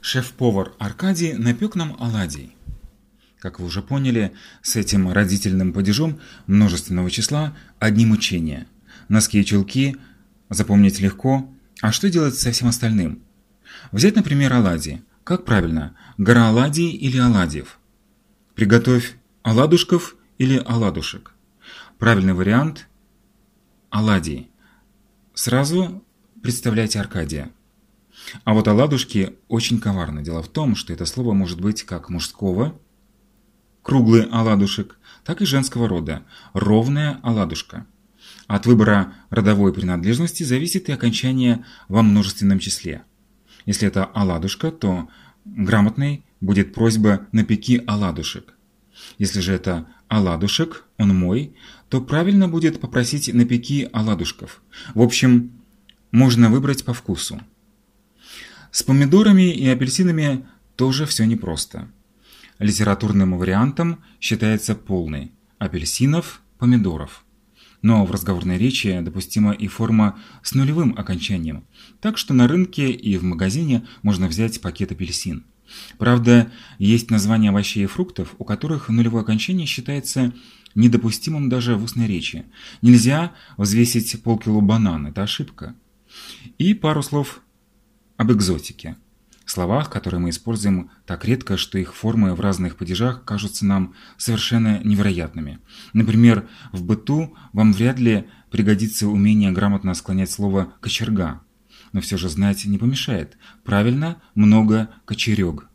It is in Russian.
Шеф-повар Аркадий напек нам оладий. Как вы уже поняли, с этим родительным падежом множественного числа одни мучения. Носки и чулки запомнить легко, а что делать со всем остальным? Взять, например, оладьи. Как правильно, гора оладий или оладьев? Приготовь оладушков или оладушек. Правильный вариант – оладьи. Сразу представляйте Аркадия. А вот оладушки очень коварны. Дело в том, что это слово может быть как мужского, круглый оладушек, так и женского рода, ровная оладушка. От выбора родовой принадлежности зависит и окончание во множественном числе. Если это оладушка, то грамотной будет просьба «напеки оладушек». Если же это оладушек, он мой, то правильно будет попросить «напеки оладушков». В общем, можно выбрать по вкусу. С помидорами и апельсинами тоже все непросто. Литературным вариантом считается полный – апельсинов, помидоров. Но в разговорной речи допустима и форма с нулевым окончанием, так что на рынке и в магазине можно взять пакет апельсин. Правда, есть названия овощей и фруктов, у которых нулевое окончание считается недопустимым даже в устной речи. Нельзя взвесить полкило банан, это ошибка. И пару слов об экзотике. Словах, которые мы используем так редко, что их формы в разных падежах кажутся нам совершенно невероятными. Например, в быту вам вряд ли пригодится умение грамотно склонять слово «кочерга», но все же знать не помешает. Правильно, много кочерёг.